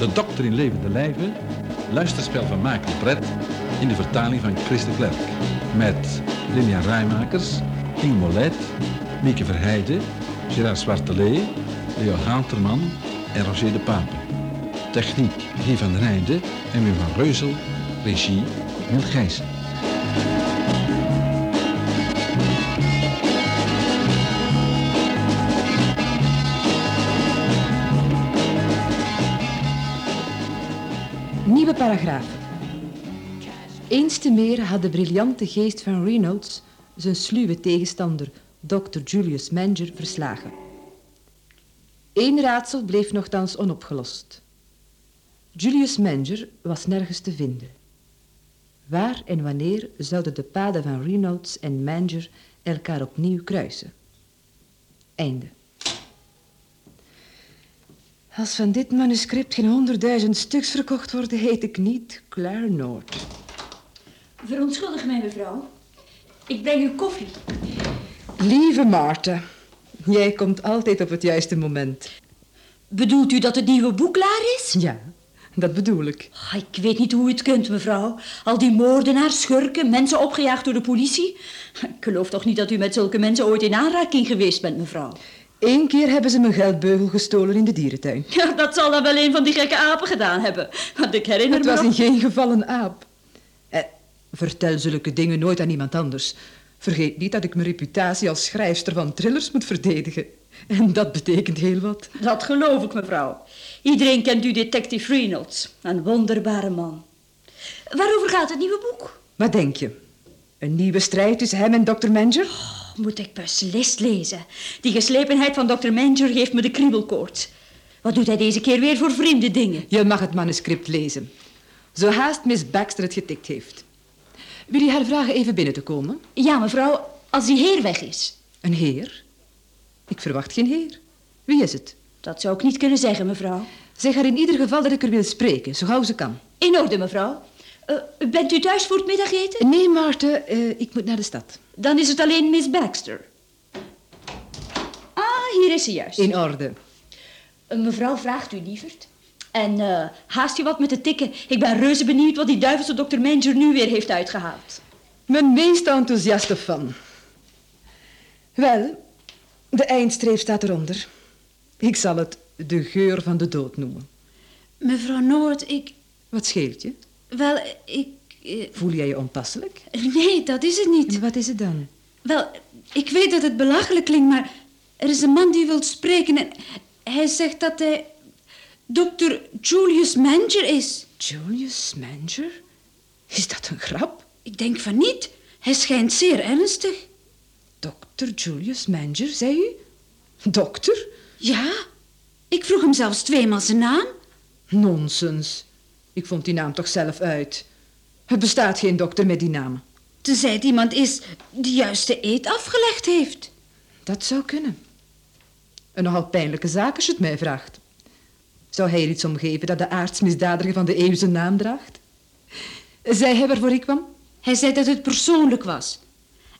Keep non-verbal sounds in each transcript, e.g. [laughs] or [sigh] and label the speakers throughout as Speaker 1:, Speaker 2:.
Speaker 1: De Dokter in Levende Lijven, luisterspel van de Pret in de vertaling van Chris de Klerk. Met Lilian Rijmakers, Inge Molet, Mieke Verheijden, Gerard Zwartelee, Leo Haanterman en Roger de Pape. Techniek Guy van den Einde en Wim van Reuzel, regie Wil Gijssen.
Speaker 2: Paragraaf. Eens te meer had de briljante geest van Reynolds zijn sluwe tegenstander, Dr. Julius Manger, verslagen. Eén raadsel bleef nogthans onopgelost. Julius Manger was nergens te vinden. Waar en wanneer zouden de paden van Reynolds en Manger elkaar opnieuw kruisen? Einde. Als van dit manuscript geen honderdduizend stuks verkocht worden, heet ik niet Claire Noord.
Speaker 3: Verontschuldig mij, mevrouw. Ik breng u koffie.
Speaker 2: Lieve Maarten, jij komt altijd op het juiste moment.
Speaker 3: Bedoelt u dat het nieuwe boek klaar is?
Speaker 2: Ja, dat bedoel ik.
Speaker 3: Ah, ik weet niet hoe u het kunt, mevrouw. Al die moordenaars, schurken, mensen opgejaagd door de politie. Ik geloof toch niet dat u met zulke mensen ooit in aanraking geweest bent, mevrouw?
Speaker 2: Eén keer hebben ze mijn geldbeugel gestolen in de dierentuin.
Speaker 3: Ja, dat zal dan wel een van die gekke apen gedaan hebben. Want ik herinner
Speaker 2: Het
Speaker 3: me...
Speaker 2: was
Speaker 3: nog-
Speaker 2: in geen geval een aap. Eh, vertel zulke dingen nooit aan iemand anders. Vergeet niet dat ik mijn reputatie als schrijfster van thrillers moet verdedigen. En dat betekent heel wat.
Speaker 3: Dat geloof ik, mevrouw. Iedereen kent u detective Reynolds. Een wonderbare man. Waarover gaat het nieuwe boek?
Speaker 2: Wat denk je? Een nieuwe strijd tussen hem en Dr. Manger?
Speaker 3: Moet ik beslist lezen. Die geslepenheid van Dr. Manger geeft me de kriebelkoorts. Wat doet hij deze keer weer voor vreemde dingen?
Speaker 2: Je mag het manuscript lezen. Zo haast Miss Baxter het getikt heeft. Wil je haar vragen even binnen te komen?
Speaker 3: Ja, mevrouw, als die heer weg is.
Speaker 2: Een heer? Ik verwacht geen heer. Wie is het?
Speaker 3: Dat zou ik niet kunnen zeggen, mevrouw.
Speaker 2: Zeg haar in ieder geval dat ik er wil spreken, zo gauw ze kan.
Speaker 3: In orde, mevrouw. Eh, bent u thuis voor het middageten?
Speaker 2: Nee, Maarten, eh, ik moet naar de stad.
Speaker 3: Dan is het alleen Miss Baxter. Ah, hier is ze juist.
Speaker 2: In orde.
Speaker 3: Eh, mevrouw vraagt u, lieverd. En eh, haast je wat met de tikken. Ik ben reuze benieuwd wat die duivelse dokter Manger nu weer heeft uitgehaald.
Speaker 2: Mijn meest enthousiaste fan. Wel, de eindstreep staat eronder. Ik zal het de geur van de dood noemen.
Speaker 3: Mevrouw Noord, ik...
Speaker 2: Wat scheelt je?
Speaker 3: Wel, ik... eh,
Speaker 2: Voel jij je onpasselijk?
Speaker 3: nee, dat is het niet.
Speaker 2: Wat is het dan?
Speaker 3: Wel, ik weet dat het belachelijk klinkt, maar er is een man die wil spreken en hij zegt dat hij dokter Julius Manger is.
Speaker 2: Julius Manger? Is dat een grap?
Speaker 3: Ik denk van niet. Hij schijnt zeer ernstig.
Speaker 2: Dr. Julius Manger, zei u? Dokter?
Speaker 3: Ja, ik vroeg hem zelfs tweemaal zijn naam.
Speaker 2: Nonsens. Ik vond die naam toch zelf uit. Er bestaat geen dokter met die naam.
Speaker 3: Tenzij het iemand is die juist de eet afgelegd heeft.
Speaker 2: Dat zou kunnen. Een nogal pijnlijke zaak als je het mij vraagt. Zou hij er iets om geven dat de aartsmisdadiger van de eeuw zijn naam draagt? Zei hij waarvoor ik kwam?
Speaker 3: Hij zei dat het persoonlijk was.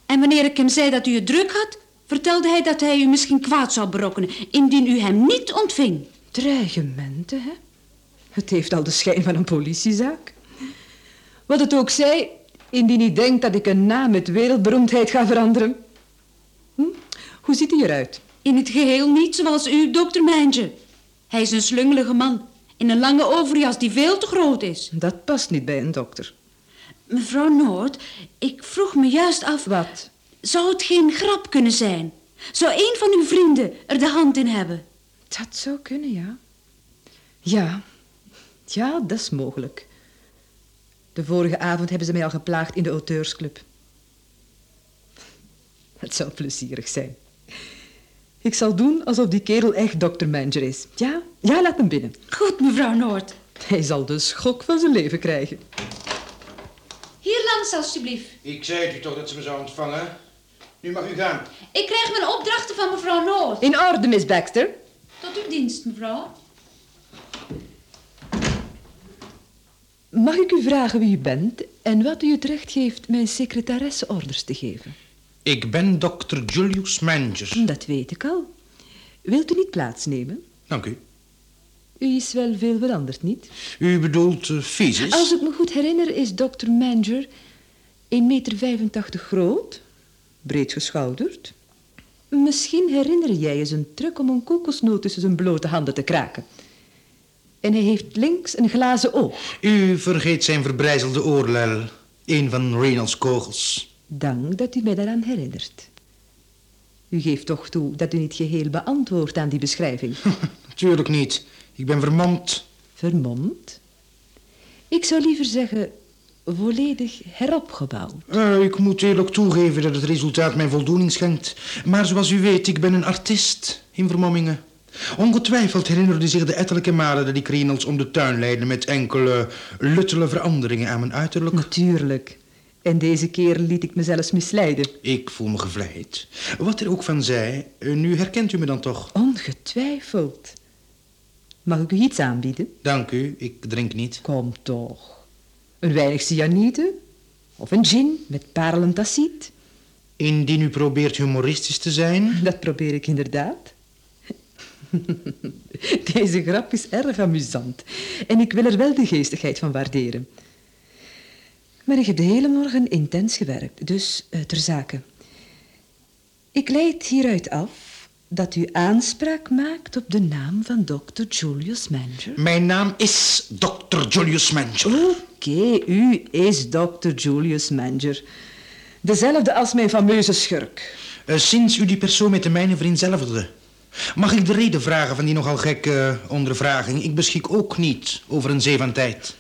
Speaker 3: En wanneer ik hem zei dat u het druk had, vertelde hij dat hij u misschien kwaad zou berokkenen indien u hem niet ontving.
Speaker 2: Dreigementen, hè? Het heeft al de schijn van een politiezaak. Wat het ook zij, indien hij denkt dat ik een naam met wereldberoemdheid ga veranderen. Hm? Hoe ziet hij eruit?
Speaker 3: In het geheel niet zoals u, dokter Manger. Hij is een slungelige man in een lange overjas die veel te groot is.
Speaker 2: Dat past niet bij een dokter.
Speaker 3: Mevrouw Noord, ik vroeg me juist af...
Speaker 2: Wat?
Speaker 3: Zou het geen grap kunnen zijn? Zou een van uw vrienden er de hand in hebben?
Speaker 2: Dat zou kunnen, ja. Ja, ja, dat is mogelijk. De vorige avond hebben ze mij al geplaagd in de auteursclub. Het zou plezierig zijn. Ik zal doen alsof die kerel echt dokter Manger is. Ja, ja, laat hem binnen.
Speaker 3: Goed, mevrouw Noord.
Speaker 2: Hij zal de schok van zijn leven krijgen.
Speaker 3: Hier langs, alstublieft.
Speaker 4: Ik zei het u toch dat ze me zou ontvangen? Nu mag u gaan.
Speaker 3: Ik krijg mijn opdrachten van mevrouw Noord.
Speaker 2: In orde, Miss Baxter.
Speaker 3: Tot uw dienst, mevrouw.
Speaker 2: Mag ik u vragen wie u bent en wat u het recht geeft mijn secretaresse orders te geven?
Speaker 4: Ik ben dokter Julius Manger.
Speaker 2: Dat weet ik al. Wilt u niet plaatsnemen?
Speaker 4: Dank u.
Speaker 2: U is wel veel veranderd, niet?
Speaker 4: U bedoelt uh, fysisch?
Speaker 2: Als ik me goed herinner is dokter Manger 1,85 meter groot, breed geschouderd. Misschien herinner jij je zijn truc om een kokosnoot tussen zijn blote handen te kraken. En hij heeft links een glazen oog.
Speaker 4: U vergeet zijn verbrijzelde oorlel. Een van Reynolds kogels.
Speaker 2: Dank dat u mij daaraan herinnert. U geeft toch toe dat u niet geheel beantwoordt aan die beschrijving? [laughs]
Speaker 4: Natuurlijk niet. Ik ben vermomd.
Speaker 2: Vermomd? Ik zou liever zeggen volledig heropgebouwd.
Speaker 4: Uh, ik moet eerlijk toegeven dat het resultaat mij voldoening schenkt. Maar zoals u weet, ik ben een artiest in vermommingen. Ongetwijfeld herinnerde zich de ettelijke malen dat ik Reynolds om de tuin leidde... met enkele luttele veranderingen aan mijn uiterlijk.
Speaker 2: Natuurlijk. En deze keer liet ik me zelfs misleiden.
Speaker 4: Ik voel me gevleid. Wat er ook van zij, eh, nu herkent u me dan toch?
Speaker 2: Ongetwijfeld. Mag ik u iets aanbieden?
Speaker 4: Dank u, ik drink niet.
Speaker 2: Kom toch. Een weinig cyanide? Of een gin met parelentaciet?
Speaker 4: Indien u probeert humoristisch te zijn?
Speaker 2: Dat probeer ik inderdaad. [laughs] Deze grap is erg amusant. En ik wil er wel de geestigheid van waarderen. Maar ik heb de hele morgen intens gewerkt, dus uh, ter zake. Ik leid hieruit af dat u aanspraak maakt op de naam van Dr. Julius Manger.
Speaker 4: Mijn naam is Dr. Julius Manger.
Speaker 2: Oké, u is Dr. Julius Manger. Dezelfde als mijn fameuze schurk.
Speaker 4: Uh, sinds u die persoon met de mijne vereenzelvigde. Mag ik de reden vragen van die nogal gekke uh, ondervraging? Ik beschik ook niet over een zee van tijd.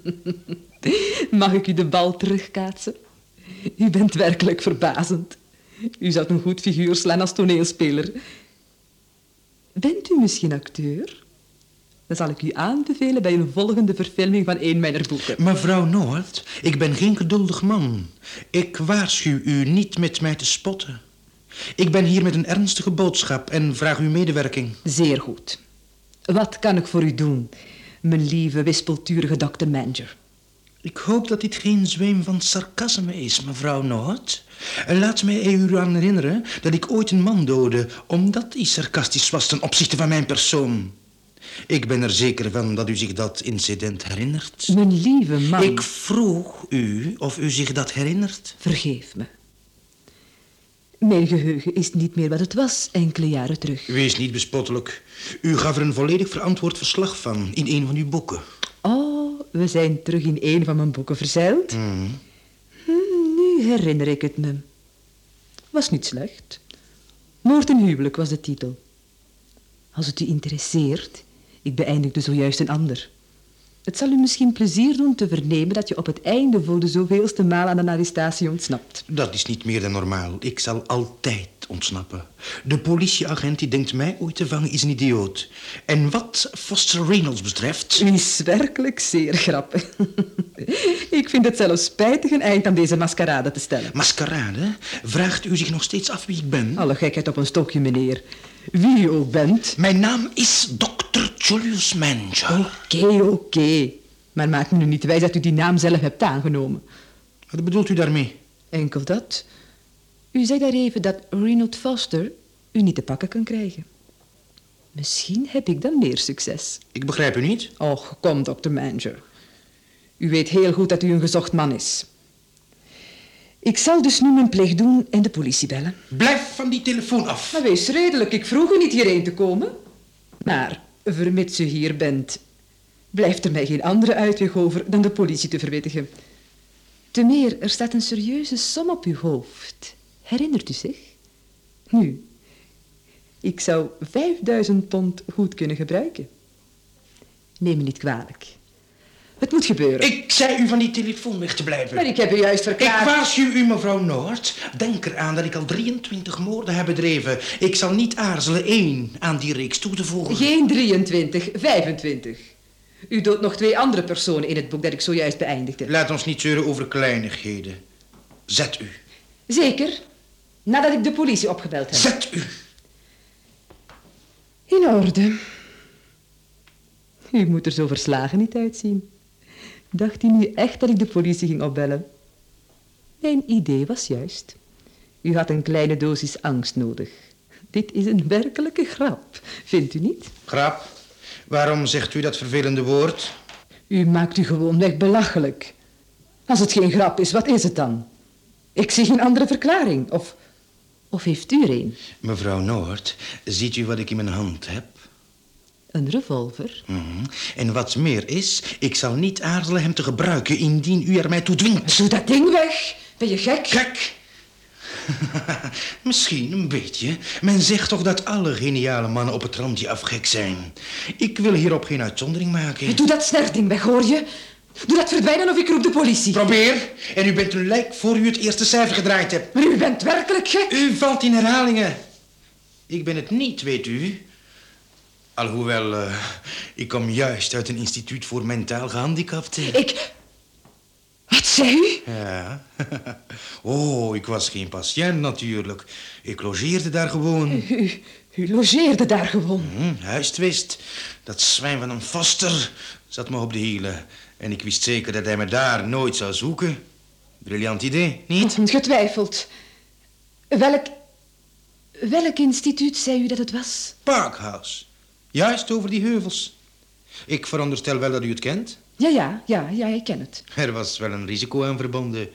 Speaker 4: [laughs]
Speaker 2: Mag ik u de bal terugkaatsen? U bent werkelijk verbazend. U zou een goed figuur slaan als toneelspeler. Bent u misschien acteur? Dan zal ik u aanbevelen bij een volgende verfilming van een mijner boeken.
Speaker 4: Mevrouw Noord, ik ben geen geduldig man. Ik waarschuw u niet met mij te spotten. Ik ben hier met een ernstige boodschap en vraag uw medewerking.
Speaker 2: Zeer goed. Wat kan ik voor u doen, mijn lieve wispelturige dokter Manger?
Speaker 4: Ik hoop dat dit geen zweem van sarcasme is, mevrouw Noord. Laat mij u eraan herinneren dat ik ooit een man doodde... omdat hij sarcastisch was ten opzichte van mijn persoon. Ik ben er zeker van dat u zich dat incident herinnert.
Speaker 2: Mijn lieve man...
Speaker 4: Ik vroeg u of u zich dat herinnert.
Speaker 2: Vergeef me. Mijn geheugen is niet meer wat het was enkele jaren terug.
Speaker 4: Wees niet bespottelijk. U gaf er een volledig verantwoord verslag van in een van uw boeken.
Speaker 2: Oh, we zijn terug in een van mijn boeken verzeild.
Speaker 4: Mm.
Speaker 2: Hm, nu herinner ik het me. Was niet slecht. Moord en huwelijk was de titel. Als het u interesseert, ik beëindigde zojuist een ander. Het zal u misschien plezier doen te vernemen dat je op het einde voor de zoveelste maal aan een arrestatie ontsnapt.
Speaker 4: Dat is niet meer dan normaal. Ik zal altijd ontsnappen. De politieagent die denkt mij ooit te vangen is een idioot. En wat Foster Reynolds betreft...
Speaker 2: U is werkelijk zeer grappig. [laughs] Ik vind het zelfs spijtig een eind aan deze maskerade te stellen.
Speaker 4: Maskerade? Vraagt u zich nog steeds af wie ik ben?
Speaker 2: Alle gekheid op een stokje, meneer. Wie u ook bent.
Speaker 4: Mijn naam is Dr. Julius Manger.
Speaker 2: Oké, oké. Okay. Maar maak me nu niet wijs dat u die naam zelf hebt aangenomen.
Speaker 4: Wat bedoelt u daarmee?
Speaker 2: Enkel dat. U zei daar even dat Reynold Foster u niet te pakken kan krijgen. Misschien heb ik dan meer succes.
Speaker 4: Ik begrijp u niet.
Speaker 2: Och, kom, dokter Manger. U weet heel goed dat u een gezocht man is. Ik zal dus nu mijn plicht doen en de politie bellen.
Speaker 4: Blijf van die telefoon af.
Speaker 2: Maar wees redelijk, ik vroeg u niet hierheen te komen. Maar, vermits u hier bent, blijft er mij geen andere uitweg over dan de politie te verwittigen. Te meer, er staat een serieuze som op uw hoofd. Herinnert u zich? Nu, ik zou 5000 pond goed kunnen gebruiken. Neem me niet kwalijk. Het moet gebeuren.
Speaker 4: Ik zei u van die telefoon weg te blijven.
Speaker 2: Maar ik heb u juist verklaard...
Speaker 4: Ik waarschuw u, mevrouw Noord. Denk eraan dat ik al 23 moorden heb bedreven. Ik zal niet aarzelen één aan die reeks toe te voegen.
Speaker 2: Geen 23, 25. U doodt nog twee andere personen in het boek dat ik zojuist beëindigde.
Speaker 4: Laat ons niet zeuren over kleinigheden. Zet u.
Speaker 2: Zeker. Nadat ik de politie opgebeld heb.
Speaker 4: Zet u.
Speaker 2: In orde. U moet er zo verslagen niet uitzien. Dacht u nu echt dat ik de politie ging opbellen? Mijn idee was juist. U had een kleine dosis angst nodig. Dit is een werkelijke grap, vindt u niet?
Speaker 4: Grap? Waarom zegt u dat vervelende woord?
Speaker 2: U maakt u gewoonweg belachelijk. Als het geen grap is, wat is het dan? Ik zie geen andere verklaring. Of, of heeft u er een?
Speaker 4: Mevrouw Noord, ziet u wat ik in mijn hand heb?
Speaker 2: Een revolver?
Speaker 4: Mhm. En wat meer is, ik zal niet aarzelen hem te gebruiken indien u er mij toe dwingt.
Speaker 2: Doe dat ding weg. Ben je gek?
Speaker 4: Gek! [laughs] Misschien een beetje. Men zegt toch dat alle geniale mannen op het randje afgek zijn. Ik wil hierop geen uitzondering maken.
Speaker 2: Doe dat snerding weg, hoor je? Doe dat verdwijnen of ik roep de politie.
Speaker 4: Probeer. En u bent een lijk voor u het eerste cijfer gedraaid hebt.
Speaker 2: Maar u bent werkelijk gek.
Speaker 4: U valt in herhalingen. Ik ben het niet, weet u. Alhoewel, eh, ik kom juist uit een instituut voor mentaal gehandicapten.
Speaker 2: Ik... Wat zei u?
Speaker 4: Ja. [laughs] Oh, ik was geen patiënt natuurlijk. Ik logeerde daar gewoon.
Speaker 2: U, u logeerde daar gewoon.
Speaker 4: Hm, huistvist. Dat zwijn van een Foster zat me op de hielen. En ik wist zeker dat hij me daar nooit zou zoeken. Briljant idee, niet?
Speaker 2: Getwijfeld. Welk... Welk instituut zei u dat het was?
Speaker 4: Parkhouse. Juist over die heuvels. Ik veronderstel wel dat u het kent.
Speaker 2: Ja, ja, ja, ja, ik ken het.
Speaker 4: Er was wel een risico aan verbonden.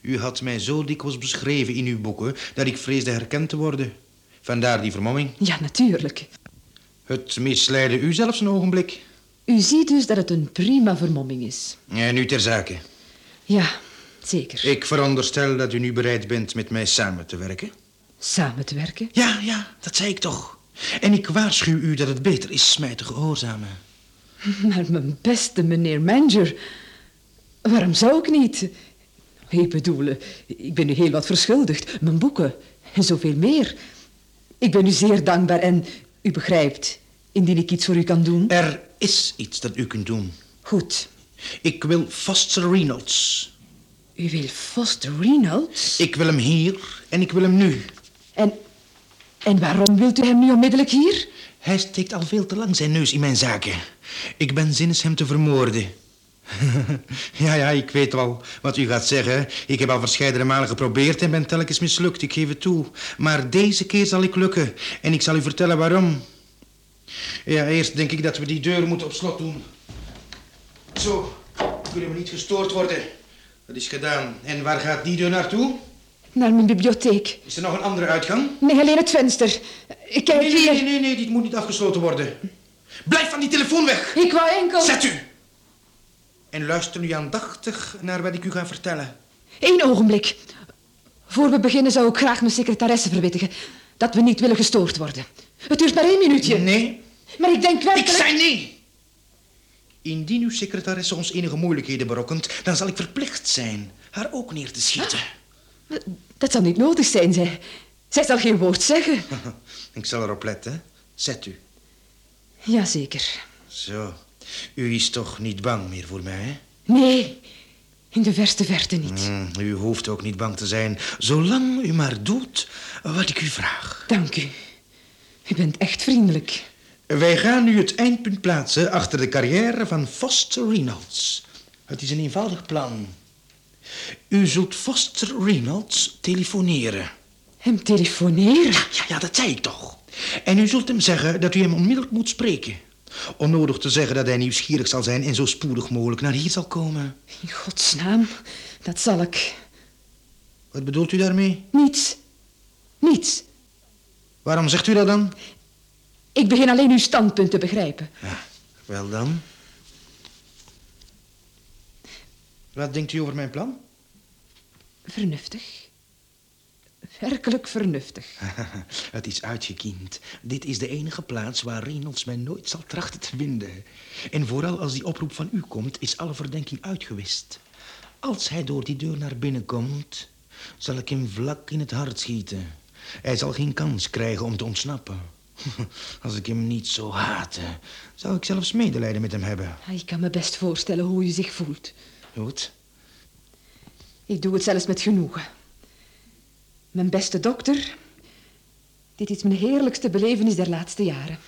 Speaker 4: U had mij zo dikwijls beschreven in uw boeken dat ik vreesde herkend te worden. Vandaar die vermomming.
Speaker 2: Ja, natuurlijk.
Speaker 4: Het misleidde u zelfs een ogenblik.
Speaker 2: U ziet dus dat het een prima vermomming is.
Speaker 4: En nu ter zake.
Speaker 2: Ja, zeker.
Speaker 4: Ik veronderstel dat u nu bereid bent met mij samen te werken.
Speaker 2: Samen te werken?
Speaker 4: Ja, ja, dat zei ik toch. En ik waarschuw u dat het beter is mij te gehoorzamen. [laughs]
Speaker 2: Maar mijn beste meneer Manger, waarom zou ik niet? Ik bedoel, ik ben u heel wat verschuldigd. Mijn boeken en zoveel meer. Ik ben u zeer dankbaar en u begrijpt, indien ik iets voor u kan doen.
Speaker 4: Er is iets dat u kunt doen.
Speaker 2: Goed.
Speaker 4: Ik wil Foster Reynolds.
Speaker 2: U wil Foster Reynolds?
Speaker 4: Ik wil hem hier en ik wil hem nu.
Speaker 2: En, en waarom wilt u hem nu onmiddellijk hier?
Speaker 4: Hij steekt al veel te lang zijn neus in mijn zaken. Ik ben zinnes hem te vermoorden. [laughs] ja, ja, ik weet wel wat u gaat zeggen. Ik heb al verscheidene malen geprobeerd en ben telkens mislukt, ik geef het toe. Maar deze keer zal ik lukken en ik zal u vertellen waarom. Ja, eerst denk ik dat we die deur moeten op slot doen. Zo, kunnen we niet gestoord worden. Dat is gedaan. En waar gaat die deur naartoe?
Speaker 2: Naar mijn bibliotheek.
Speaker 4: Is er nog een andere uitgang?
Speaker 2: Nee, alleen het venster. Kijk
Speaker 4: Nee, nee,
Speaker 2: hier.
Speaker 4: nee, nee, nee, dit moet niet afgesloten worden. Blijf van die telefoon weg.
Speaker 2: Ik wou enkel...
Speaker 4: Zet u. En luister nu aandachtig naar wat ik u ga vertellen.
Speaker 2: Eén ogenblik. Voor we beginnen zou ik graag mijn secretaresse verwittigen dat we niet willen gestoord worden. Het duurt maar één minuutje.
Speaker 4: Nee,
Speaker 2: Maar ik denk
Speaker 4: ik
Speaker 2: werkelijk...
Speaker 4: zei nee. Indien uw secretaresse ons enige moeilijkheden berokkent, dan zal ik verplicht zijn haar ook neer te schieten.
Speaker 2: Dat zal niet nodig zijn, zij. Zij zal geen woord zeggen. [laughs]
Speaker 4: ik zal erop letten. Zet u.
Speaker 2: Jazeker.
Speaker 4: Zo. U is toch niet bang meer voor mij, hè?
Speaker 2: Nee, in de verste verte niet.
Speaker 4: Hmm, u hoeft ook niet bang te zijn, zolang u maar doet wat ik u vraag.
Speaker 2: Dank u. U bent echt vriendelijk.
Speaker 4: Wij gaan nu het eindpunt plaatsen achter de carrière van Foster Reynolds. Het is een eenvoudig plan. U zult Foster Reynolds telefoneren.
Speaker 2: Hem telefoneren?
Speaker 4: Ja, ja, ja, dat zei ik toch. En u zult hem zeggen dat u hem onmiddellijk moet spreken. Onnodig te zeggen dat hij nieuwsgierig zal zijn en zo spoedig mogelijk naar hier zal komen.
Speaker 2: In godsnaam, dat zal ik.
Speaker 4: Wat bedoelt u daarmee?
Speaker 2: Niets. Niets.
Speaker 4: Waarom zegt u dat dan?
Speaker 2: Ik begin alleen uw standpunt te begrijpen.
Speaker 4: Ja, wel dan. Wat denkt u over mijn plan?
Speaker 2: Vernuftig. Werkelijk vernuftig. [laughs]
Speaker 4: Het is uitgekiend. Dit is de enige plaats waar Reynolds mij nooit zal trachten te vinden. En vooral als die oproep van u komt, is alle verdenking uitgewist. Als hij door die deur naar binnen komt, zal ik hem vlak in het hart schieten. Hij zal geen kans krijgen om te ontsnappen. [laughs] Als ik hem niet zo haatte, zou ik zelfs medelijden met hem hebben.
Speaker 2: Ah, Ik kan me best voorstellen hoe u zich voelt.
Speaker 4: Goed.
Speaker 2: Ik doe het zelfs met genoegen. Mijn beste dokter, dit is mijn heerlijkste belevenis der laatste jaren.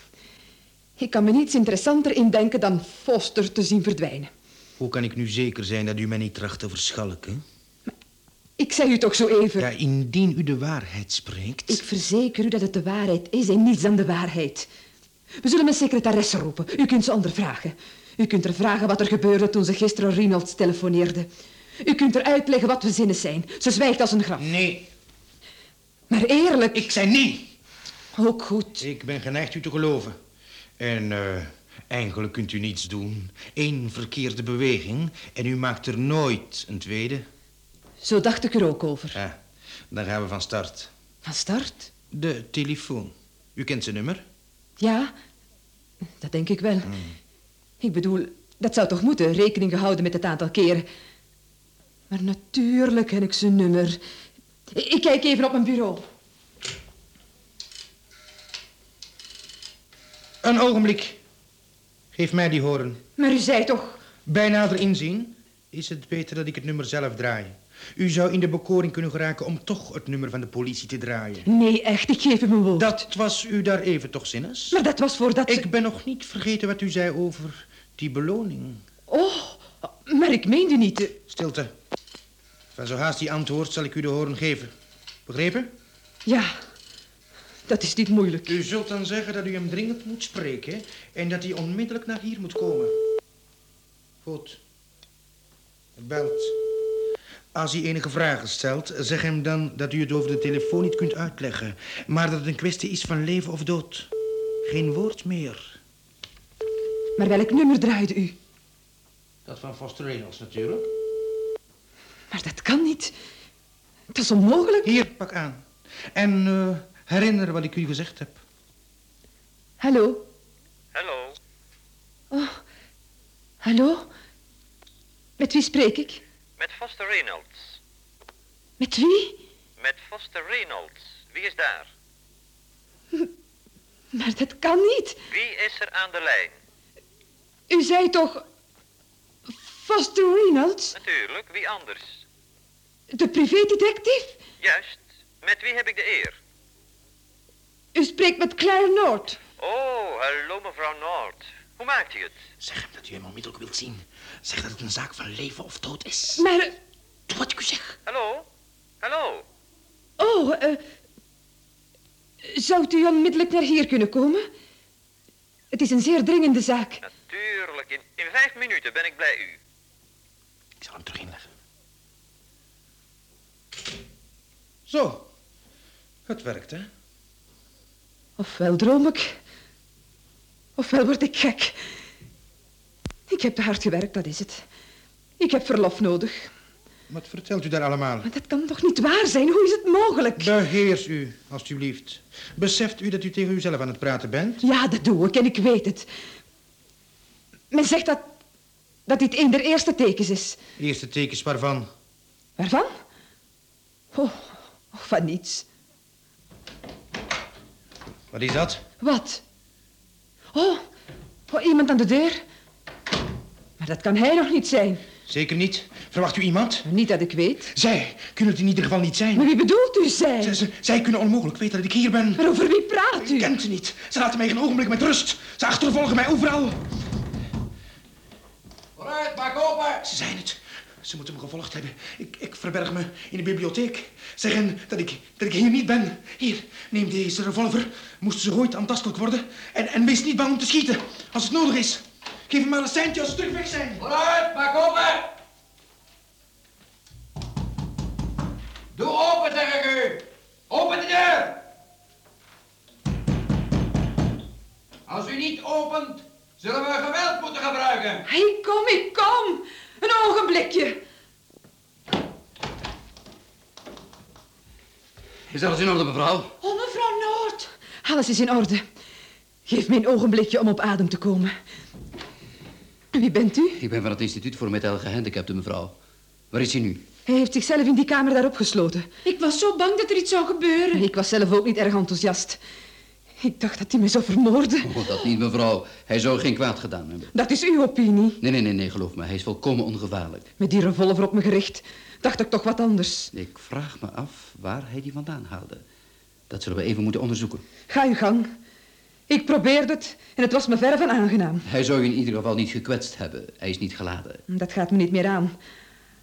Speaker 2: Ik kan me niets interessanter indenken dan Foster te zien verdwijnen.
Speaker 4: Hoe kan ik nu zeker zijn dat u mij niet tracht te verschalken?
Speaker 2: Ik zei u toch zo even.
Speaker 4: Ja, indien u de waarheid spreekt...
Speaker 2: Ik verzeker u dat het de waarheid is en niets dan de waarheid. We zullen mijn secretaresse roepen. U kunt ze ondervragen. U kunt er vragen wat er gebeurde toen ze gisteren Reynolds telefoneerde. U kunt er uitleggen wat we zinnen zijn. Ze zwijgt als een graf.
Speaker 4: Nee,
Speaker 2: Maar eerlijk,
Speaker 4: ik zei nee.
Speaker 2: ook goed.
Speaker 4: Ik ben geneigd u te geloven. En eh, eigenlijk kunt u niets doen. Eén verkeerde beweging en u maakt er nooit een tweede.
Speaker 2: Zo dacht ik er ook over.
Speaker 4: Ja, dan gaan we van start.
Speaker 2: Van start?
Speaker 4: De telefoon. U kent zijn nummer?
Speaker 2: Ja, dat denk ik wel. Ik bedoel, dat zou toch moeten, rekening gehouden met het aantal keren. Maar natuurlijk ken ik zijn nummer. Ik, kijk even op mijn bureau.
Speaker 4: Een ogenblik. Geef mij die horen.
Speaker 2: Maar u zei toch...
Speaker 4: Bij nader inzien is het beter dat ik het nummer zelf draai. U zou in de bekoring kunnen geraken om toch het nummer van de politie te draaien.
Speaker 2: Nee, echt, ik geef u mijn woord.
Speaker 4: Dat was u daar even toch zinnes?
Speaker 2: Maar dat was voordat
Speaker 4: Ik ben nog niet vergeten wat u zei over die beloning.
Speaker 2: Oh, maar ik meende niet... te-
Speaker 4: Stilte. Van zo haast die antwoord zal ik u de horen geven. Begrepen?
Speaker 2: Ja, dat is niet moeilijk.
Speaker 4: U zult dan zeggen dat u hem dringend moet spreken en dat hij onmiddellijk naar hier moet komen. Goed. Belt. Als hij enige vragen stelt, zeg hem dan dat u het over de telefoon niet kunt uitleggen, maar dat het een kwestie is van leven of dood. Geen woord meer.
Speaker 2: Maar welk nummer draaide u?
Speaker 4: Dat van Foster Reynolds natuurlijk.
Speaker 2: Maar dat kan niet. Dat is onmogelijk.
Speaker 4: Hier, pak aan. En eh, herinner wat ik u gezegd heb.
Speaker 2: Hallo?
Speaker 5: Hallo,
Speaker 2: Oh, hallo? Met wie spreek ik?
Speaker 5: met Foster Reynolds.
Speaker 2: Met wie?
Speaker 5: Met Foster Reynolds. Wie is daar?
Speaker 2: Maar dat kan niet.
Speaker 5: Wie is er aan de lijn?
Speaker 2: U zei toch... Foster Reynolds,
Speaker 5: Natuurlijk, wie anders?
Speaker 2: de privédetective?
Speaker 5: Juist. Met wie heb ik de eer?
Speaker 2: U spreekt met Claire Noord.
Speaker 5: Oh, hallo mevrouw Noord. Hoe maakt u het?
Speaker 4: Zeg hem dat u hem onmiddellijk wilt zien. Zeg dat het een zaak van leven of dood is.
Speaker 2: Maar...
Speaker 4: Doe wat ik u zeg.
Speaker 5: Hallo? Hallo?
Speaker 2: Oh, eh... zou u onmiddellijk naar hier kunnen komen? Het is een zeer dringende zaak.
Speaker 5: Natuurlijk, in, in vijf minuten ben ik bij u.
Speaker 4: Ik zal hem terug inleggen. Zo. Het werkt, hè?
Speaker 2: Ofwel droom ik, ofwel word ik gek. Ik heb te hard gewerkt, dat is het. Ik heb verlof nodig.
Speaker 4: Wat vertelt u daar allemaal?
Speaker 2: Maar dat kan toch niet waar zijn? Hoe is het mogelijk?
Speaker 4: Beheers u, alstublieft. Beseft u dat u tegen uzelf aan het praten bent?
Speaker 2: Ja, dat doe ik en ik weet het. Men zegt dat, dat dit een der eerste tekens is.
Speaker 4: Eerste tekens waarvan?
Speaker 2: Waarvan? Oh, oh, van niets.
Speaker 4: Wat is dat?
Speaker 2: Wat? Oh, oh, iemand aan de deur. Maar dat kan hij nog niet zijn.
Speaker 4: Zeker niet. Verwacht u iemand?
Speaker 2: Niet dat ik weet.
Speaker 4: Zij kunnen het in ieder geval niet zijn.
Speaker 2: Maar wie bedoelt u, zij?
Speaker 4: Zij, kunnen onmogelijk weten dat ik hier ben.
Speaker 2: Maar over wie praat
Speaker 4: U
Speaker 2: u?
Speaker 4: kent ze niet. Ze laten mij geen ogenblik met rust. Ze achtervolgen mij overal.
Speaker 6: Vooruit, maak open!
Speaker 4: Ze zijn het. Ze moeten me gevolgd hebben. Ik, ik verberg me in de bibliotheek. Zeg hen dat ik, dat ik hier niet ben. Hier, neem deze revolver. Moesten ze ooit aantastelijk worden. En, en wees niet bang om te schieten, als het nodig is. Geef hem maar een centje als ze terug weg zijn.
Speaker 6: Vooruit, maak open! Doe open, zeg ik u! Open de deur! Als u niet opent, zullen we geweld moeten gebruiken.
Speaker 2: Ik kom, ik kom. Een ogenblikje.
Speaker 7: Is alles in orde, mevrouw?
Speaker 2: Oh, mevrouw Noord. Alles is in orde. Geef me een ogenblikje om op adem te komen. Wie bent u?
Speaker 7: Ik ben van het Instituut voor Mentaal Gehandicapten, mevrouw. Waar is hij nu?
Speaker 2: Hij heeft zichzelf in die kamer daar opgesloten.
Speaker 3: Ik was zo bang dat er iets zou gebeuren.
Speaker 2: Ik was zelf ook niet erg enthousiast. Ik dacht dat hij me zou vermoorden.
Speaker 7: Oh, dat niet, mevrouw. Hij zou geen kwaad gedaan hebben.
Speaker 2: Dat is uw opinie.
Speaker 7: Nee, nee, nee, nee, geloof me. Hij is volkomen ongevaarlijk.
Speaker 2: Met die revolver op me gericht, dacht ik toch wat anders.
Speaker 7: Ik vraag me af waar hij die vandaan haalde. Dat zullen we even moeten onderzoeken.
Speaker 2: Ga uw gang. Ik probeerde het en het was me verre van aangenaam.
Speaker 7: Hij zou je in ieder geval niet gekwetst hebben. Hij is niet geladen.
Speaker 2: Dat gaat me niet meer aan.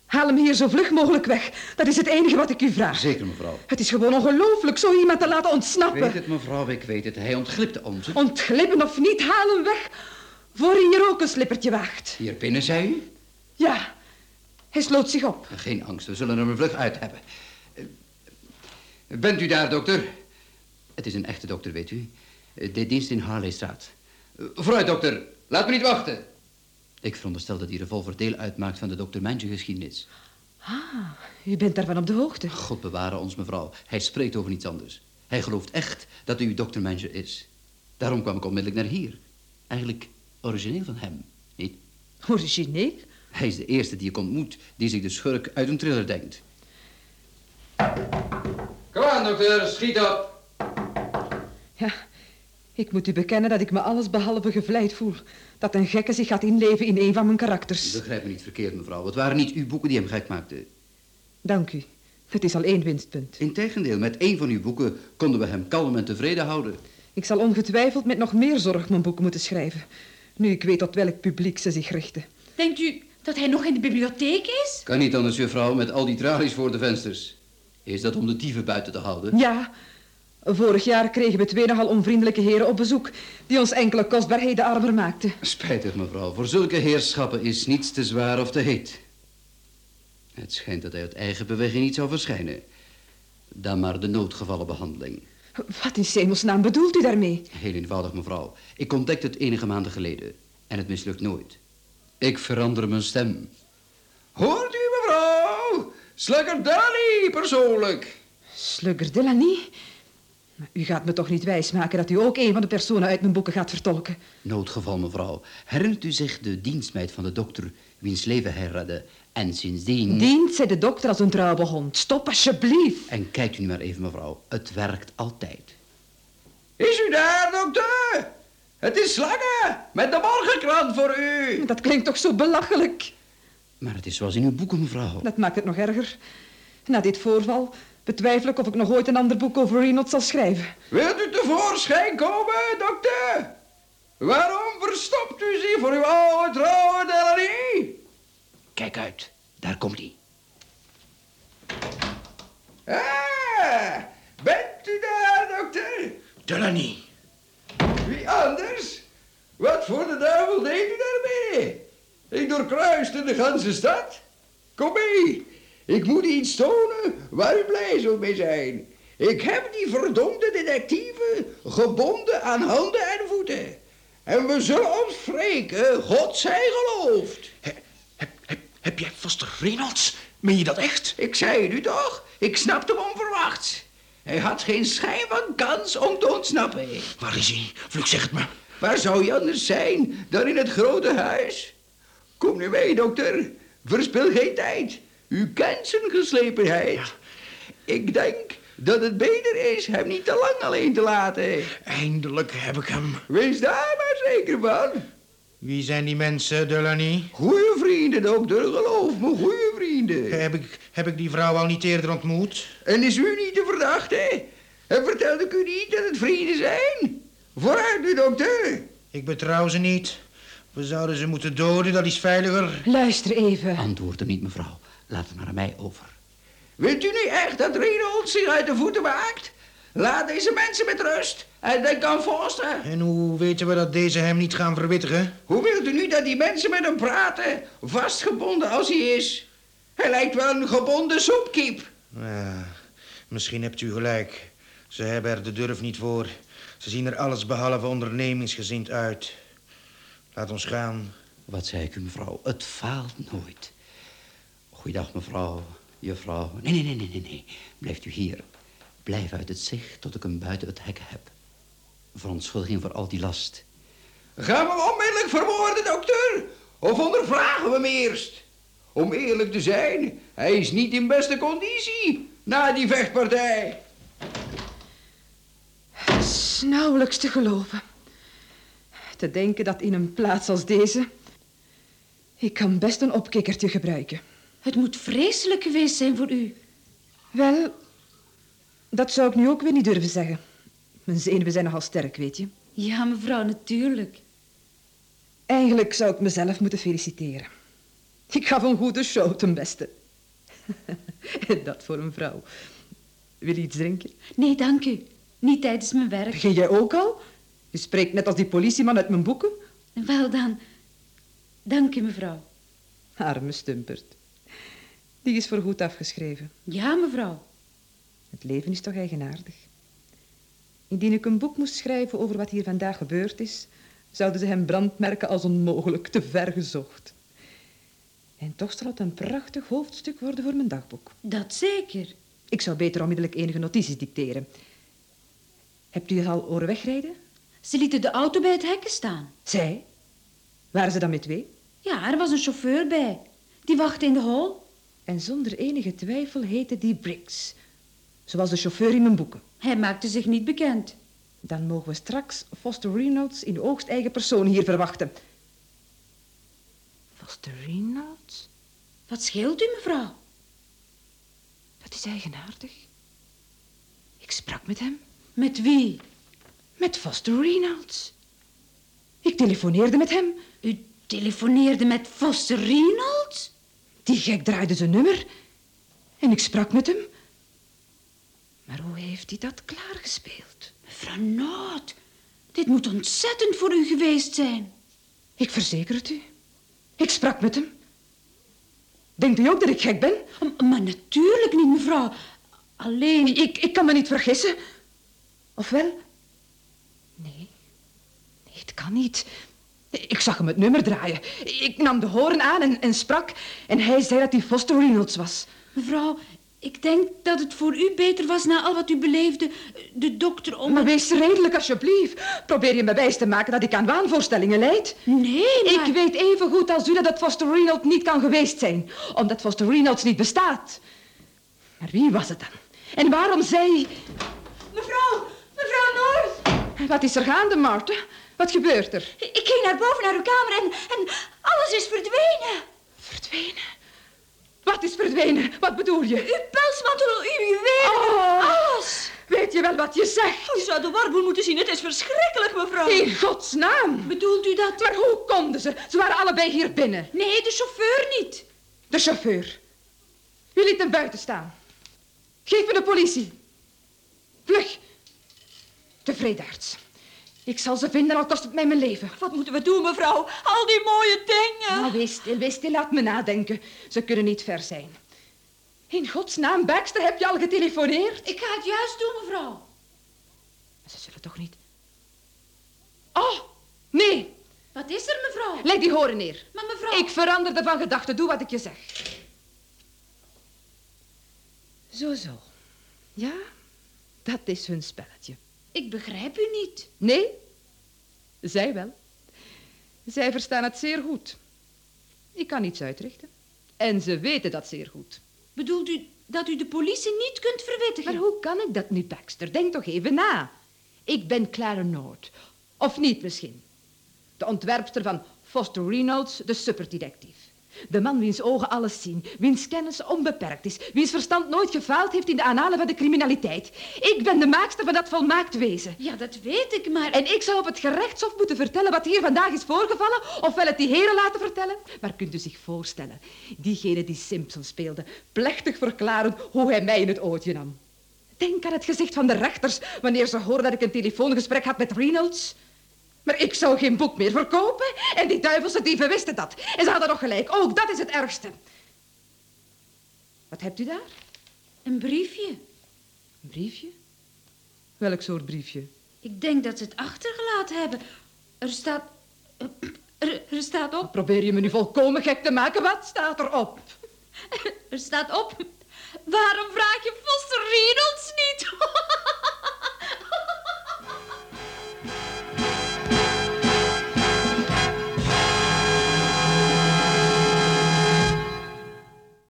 Speaker 2: Haal hem hier zo vlug mogelijk weg. Dat is het enige wat ik u vraag.
Speaker 7: Zeker, mevrouw.
Speaker 2: Het is gewoon ongelooflijk zo iemand te laten
Speaker 7: Ik
Speaker 2: ontsnappen.
Speaker 7: weet het, mevrouw, ik weet het. Hij ontglipte ons.
Speaker 2: Ontglippen of niet, haal hem weg. Voor hij hier ook een slippertje waagt.
Speaker 7: Hier binnen, zei u?
Speaker 2: Ja, hij sloot zich op.
Speaker 7: Geen angst, we zullen hem er vlug uit hebben. Eh, Bent u daar, dokter? Het is een echte dokter, weet u. Eh, De dienst in Harleystraat. Eh, Vooruit, dokter. Laat me niet wachten. Ik veronderstel dat die revolver deel uitmaakt van de dokter Manje geschiedenis.
Speaker 2: Ah, u bent daarvan op de hoogte.
Speaker 7: God beware ons, mevrouw. Hij spreekt over niets anders. Hij gelooft echt dat u dokter Manje is. Daarom kwam ik onmiddellijk naar hier. Eigenlijk origineel van hem, niet?
Speaker 2: Origineel?
Speaker 7: Hij is de eerste die ik ontmoet die zich de schurk uit een thriller denkt. Kom aan, dokter, schiet op.
Speaker 2: Ja, ik moet u bekennen dat ik me alles behalve gevleid voel. Dat een gekke zich gaat inleven in een van mijn karakters.
Speaker 7: Begrijp me niet verkeerd, mevrouw. Het waren niet uw boeken die hem gek maakten.
Speaker 2: Dank u. Het is al één winstpunt.
Speaker 7: Integendeel, met één van uw boeken konden we hem kalm en tevreden houden.
Speaker 2: Ik zal ongetwijfeld met nog meer zorg mijn boeken moeten schrijven. Nu ik weet tot welk publiek ze zich richten.
Speaker 3: Denkt u dat hij nog in de bibliotheek is?
Speaker 7: Kan niet anders, juffrouw, met al die tralies voor de vensters. Is dat om de dieven buiten te houden?
Speaker 2: Ja, vorig jaar kregen we twee nogal onvriendelijke heren op bezoek... die ons enkele kostbaarheden armer maakten.
Speaker 7: Spijtig, mevrouw. Voor zulke heerschappen is niets te zwaar of te heet. Het schijnt dat hij uit eigen beweging niet zou verschijnen. Dan maar de noodgevallenbehandeling.
Speaker 2: Wat in hemelsnaam bedoelt u daarmee?
Speaker 7: Heel eenvoudig, mevrouw. Ik ontdekte het enige maanden geleden. En het mislukt nooit. Ik verander mijn stem. Hoort u, mevrouw? Slugger persoonlijk.
Speaker 2: Slugger Delany? Maar u gaat me toch niet wijsmaken dat u ook een van de personen uit mijn boeken gaat vertolken?
Speaker 7: Noodgeval, mevrouw. Herinnert u zich de dienstmeid van de dokter... wiens leven hij redde... en sindsdien...
Speaker 2: Dient zij de dokter als een trouwe hond. Stop alsjeblieft.
Speaker 7: En kijkt u nu maar even, mevrouw. Het werkt altijd. Is u daar, dokter? Het is Slangen, met de morgenkrant voor u.
Speaker 2: Dat klinkt toch zo belachelijk.
Speaker 7: Maar het is zoals in uw boeken, mevrouw.
Speaker 2: Dat maakt het nog erger. Na dit voorval betwijfel ik of ik nog ooit een ander boek over Reynolds zal schrijven.
Speaker 8: Wilt u tevoorschijn komen, dokter? Waarom verstopt u zich voor uw oude trouwe Delany?
Speaker 7: Kijk uit, daar komt hij.
Speaker 8: Ah, bent u daar, dokter?
Speaker 4: Delany.
Speaker 8: Wie anders? Wat voor de duivel deed u daarmee? Ik doorkruiste de ganse stad. Kom mee, ik moet iets tonen waar u blij zult mee zijn. Ik heb die verdomde detectieven gebonden aan handen en voeten. En we zullen ons wreken, God zij geloofd.
Speaker 4: He- heb, heb, heb jij Foster Reynolds? Meen je dat echt?
Speaker 8: Ik zei het u toch, ik snapte hem onverwachts. Hij had geen schijn van kans om te ontsnappen.
Speaker 4: Waar is hij? Vlug, zeg het me.
Speaker 8: Waar zou hij anders zijn dan in het grote huis? Kom nu mee, dokter. Verspil geen tijd. U kent zijn geslepenheid. Ik denk dat het beter is hem niet te lang alleen te laten.
Speaker 4: Eindelijk heb ik hem.
Speaker 8: Wees daar maar zeker van.
Speaker 4: Wie zijn die mensen, Delany?
Speaker 8: Goeie vrienden, dokter, geloof me, goeie vrienden.
Speaker 4: Heb ik, heb ik die vrouw al niet eerder ontmoet?
Speaker 8: En is u niet de verdachte? En vertelde ik u niet dat het vrienden zijn? Vooruit nu, dokter.
Speaker 4: Ik betrouw ze niet. We zouden ze moeten doden, dat is veiliger.
Speaker 2: Luister even.
Speaker 7: Antwoord hem niet, mevrouw. Laat het maar aan mij over.
Speaker 8: Weet u nu echt dat Reynolds zich uit de voeten maakt? Laat deze mensen met rust en denk aan Foster.
Speaker 4: En hoe weten we dat deze hem niet gaan verwittigen?
Speaker 8: Hoe wilt u nu dat die mensen met hem praten? Vastgebonden als hij is. Hij lijkt wel een gebonden soepkiep.
Speaker 4: Ja, misschien hebt u gelijk. Ze hebben er de durf niet voor. Ze zien er alles behalve ondernemingsgezind uit. Laat ons gaan.
Speaker 7: Wat zei ik u, mevrouw? Het faalt nooit. Goeiedag, mevrouw, juffrouw. Nee, nee, nee, nee, nee, nee. Blijft u hier. Blijf uit het zicht tot ik hem buiten het hek heb. Verontschuldiging voor al die last.
Speaker 8: Gaan we hem onmiddellijk vermoorden, dokter? Of ondervragen we hem eerst? Om eerlijk te zijn, hij is niet in beste conditie na die vechtpartij.
Speaker 2: Het is nauwelijks te geloven. Te denken dat in een plaats als deze... Ik kan best een opkikkertje gebruiken.
Speaker 3: Het moet vreselijk geweest zijn voor u.
Speaker 2: Wel, dat zou ik nu ook weer niet durven zeggen. Mijn zenuwen zijn nogal sterk, weet je.
Speaker 3: Ja, mevrouw, natuurlijk.
Speaker 2: Eigenlijk zou ik mezelf moeten feliciteren. Ik gaf een goede show ten beste. [laughs] Dat voor een vrouw. Wil je iets drinken?
Speaker 3: Nee, dank u. Niet tijdens mijn werk.
Speaker 2: Begin jij ook al? Je spreekt net als die politieman uit mijn boeken.
Speaker 3: Wel dan. Dank u, mevrouw.
Speaker 2: Arme stumpert. Die is voorgoed afgeschreven.
Speaker 3: Ja, mevrouw.
Speaker 2: Het leven is toch eigenaardig. Indien ik een boek moest schrijven over wat hier vandaag gebeurd is, zouden ze hem brandmerken als onmogelijk, te ver gezocht. En toch zal het een prachtig hoofdstuk worden voor mijn dagboek.
Speaker 3: Dat zeker.
Speaker 2: Ik zou beter onmiddellijk enige notities dicteren. Hebt u het al horen wegrijden?
Speaker 3: Ze lieten de auto bij het hekken staan.
Speaker 2: Zij? Waren ze dan met twee?
Speaker 3: Ja, er was een chauffeur bij. Die wachtte in de hall.
Speaker 2: En zonder enige twijfel heette die Briggs. Zoals de chauffeur in mijn boeken.
Speaker 3: Hij maakte zich niet bekend.
Speaker 2: Dan mogen we straks Foster Reynolds in de oogst eigen persoon hier verwachten. Foster Reynolds?
Speaker 3: Wat scheelt u, mevrouw?
Speaker 2: Dat is eigenaardig. Ik sprak met hem.
Speaker 3: Met wie?
Speaker 2: Met Foster Reynolds. Ik telefoneerde met hem.
Speaker 3: U telefoneerde met Foster Reynolds?
Speaker 2: Die gek draaide zijn nummer. En ik sprak met hem. Maar hoe heeft hij dat klaargespeeld?
Speaker 3: Mevrouw Noord, dit moet ontzettend voor u geweest zijn.
Speaker 2: Ik verzeker het u. Ik sprak met hem. Denkt u ook dat ik gek ben?
Speaker 3: Maar natuurlijk niet, mevrouw. Alleen...
Speaker 2: Ik, ik kan me niet vergissen. Of wel? Nee. Nee, het kan niet. Ik zag hem het nummer draaien. Ik nam de hoorn aan en, en sprak. En hij zei dat hij Foster Reynolds was.
Speaker 3: Mevrouw, ik denk dat het voor u beter was na al wat u beleefde, de dokter om...
Speaker 2: Maar wees redelijk, alsjeblieft. Probeer je me wijs te maken dat ik aan waanvoorstellingen leid?
Speaker 3: Nee, maar...
Speaker 2: Ik weet even goed als u dat het Foster Reynolds niet kan geweest zijn. Omdat Foster Reynolds niet bestaat. Maar wie was het dan? En waarom zei...
Speaker 3: Mevrouw, mevrouw Noord!
Speaker 2: Wat is er gaande, Marten? Wat gebeurt er?
Speaker 3: Ik ging naar boven naar uw kamer en, en alles is verdwenen.
Speaker 2: Verdwenen? Wat is verdwenen? Wat bedoel je?
Speaker 3: Uw pelsmantel, uw juwelen,
Speaker 2: Oh.
Speaker 3: alles.
Speaker 2: Weet je wel wat je zegt?
Speaker 3: U zou de warboel moeten zien, het is verschrikkelijk, mevrouw.
Speaker 2: In godsnaam.
Speaker 3: Bedoelt u dat?
Speaker 2: Maar hoe konden ze? Ze waren allebei hier binnen.
Speaker 3: Nee, de chauffeur niet.
Speaker 2: De chauffeur. U liet hem buiten staan. Geef me de politie. Vlug. De vredaarts. Ik zal ze vinden, al kost het mij mijn leven.
Speaker 3: Wat moeten we doen, mevrouw? Al die mooie dingen.
Speaker 2: Nou, wees stil, wees stil. Laat me nadenken. Ze kunnen niet ver zijn. In godsnaam, Baxter, heb je al getelefoneerd?
Speaker 3: Ik ga het juist doen, mevrouw.
Speaker 2: Maar ze zullen toch niet... Oh, nee.
Speaker 3: Wat is er, mevrouw?
Speaker 2: Leg die horen neer.
Speaker 3: Maar mevrouw...
Speaker 2: Ik veranderde van gedachten. Doe wat ik je zeg. Zo, zo. Ja, dat is hun spelletje.
Speaker 3: Ik begrijp u niet.
Speaker 2: Nee, zij wel. Zij verstaan het zeer goed. Ik kan niets uitrichten. En ze weten dat zeer goed.
Speaker 3: Bedoelt u dat u de politie niet kunt verwittigen?
Speaker 2: Maar hoe kan ik dat nu, Baxter? Denk toch even na. Ik ben Clara Noord. Of niet misschien. De ontwerpster van Foster Reynolds, de superdetectief. De man wiens ogen alles zien, wiens kennis onbeperkt is, wiens verstand nooit gefaald heeft in de aanhalen van de criminaliteit. Ik ben de maakster van dat volmaakt wezen.
Speaker 3: Ja, dat weet ik, maar...
Speaker 2: En ik zou op het gerechtshof moeten vertellen wat hier vandaag is voorgevallen, ofwel het die heren laten vertellen. Maar kunt u zich voorstellen, diegene die Simpson speelde, plechtig verklaren hoe hij mij in het ootje nam. Denk aan het gezicht van de rechters wanneer ze horen dat ik een telefoongesprek had met Reynolds. Maar ik zou geen boek meer verkopen. En die duivelse dieven wisten dat. En ze hadden nog gelijk. Ook dat is het ergste. Wat hebt u daar?
Speaker 3: Een briefje.
Speaker 2: Een briefje? Welk soort briefje?
Speaker 3: Ik denk dat ze het achtergelaten hebben. Er staat... Eh, er, staat op...
Speaker 2: Probeer je me nu volkomen gek te maken? Wat staat er op?
Speaker 3: Er staat op... Waarom vraag je Foster Reynolds niet? [laughs]